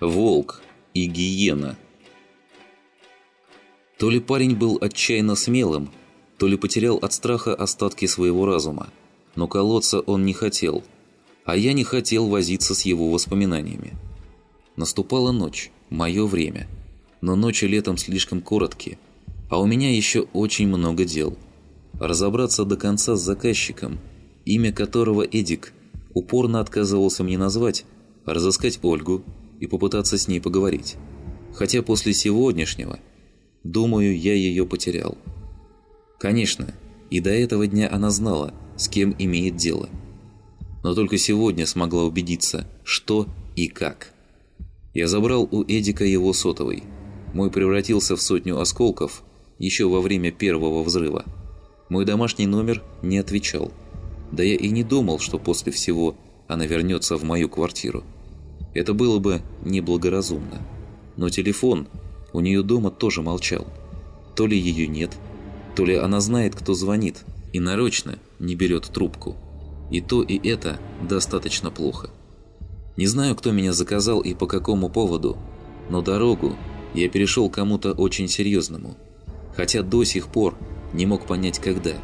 волк и гиена. То ли парень был отчаянно смелым, то ли потерял от страха остатки своего разума, но колоться он не хотел, а я не хотел возиться с его воспоминаниями. Наступала ночь, мое время, но ночи летом слишком короткие, а у меня еще очень много дел. Разобраться до конца с заказчиком, имя которого Эдик упорно отказывался мне назвать, разыскать Ольгу – и попытаться с ней поговорить. Хотя после сегодняшнего, думаю, я ее потерял. Конечно, и до этого дня она знала, с кем имеет дело. Но только сегодня смогла убедиться, что и как. Я забрал у Эдика его сотовый. Мой превратился в сотню осколков еще во время первого взрыва. Мой домашний номер не отвечал. Да я и не думал, что после всего она вернется в мою квартиру. Это было бы неблагоразумно. Но телефон у нее дома тоже молчал. То ли ее нет, то ли она знает, кто звонит, и нарочно не берет трубку. И то, и это достаточно плохо. Не знаю, кто меня заказал и по какому поводу, но дорогу я перешел кому-то очень серьезному. Хотя до сих пор не мог понять, когда.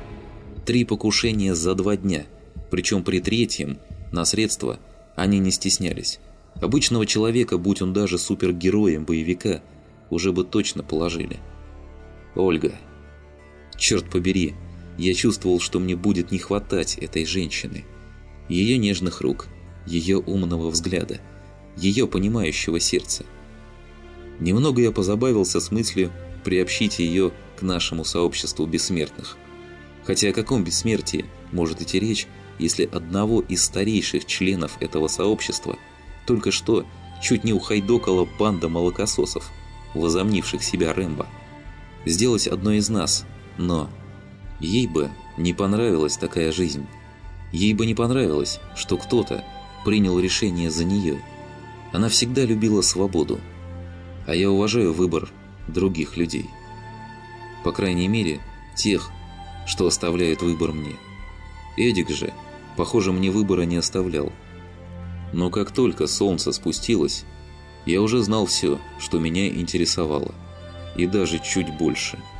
Три покушения за два дня, причем при третьем на средства они не стеснялись. Обычного человека, будь он даже супергероем боевика, уже бы точно положили. Ольга. Черт побери, я чувствовал, что мне будет не хватать этой женщины. Ее нежных рук, ее умного взгляда, ее понимающего сердца. Немного я позабавился с мыслью приобщить ее к нашему сообществу бессмертных. Хотя о каком бессмертии может идти речь, если одного из старейших членов этого сообщества – только что чуть не ухайдокала банда молокососов, возомнивших себя Рэмбо. Сделать одной из нас, но... Ей бы не понравилась такая жизнь. Ей бы не понравилось, что кто-то принял решение за нее. Она всегда любила свободу. А я уважаю выбор других людей. По крайней мере, тех, что оставляют выбор мне. Эдик же, похоже, мне выбора не оставлял. Но как только солнце спустилось, я уже знал все, что меня интересовало, и даже чуть больше –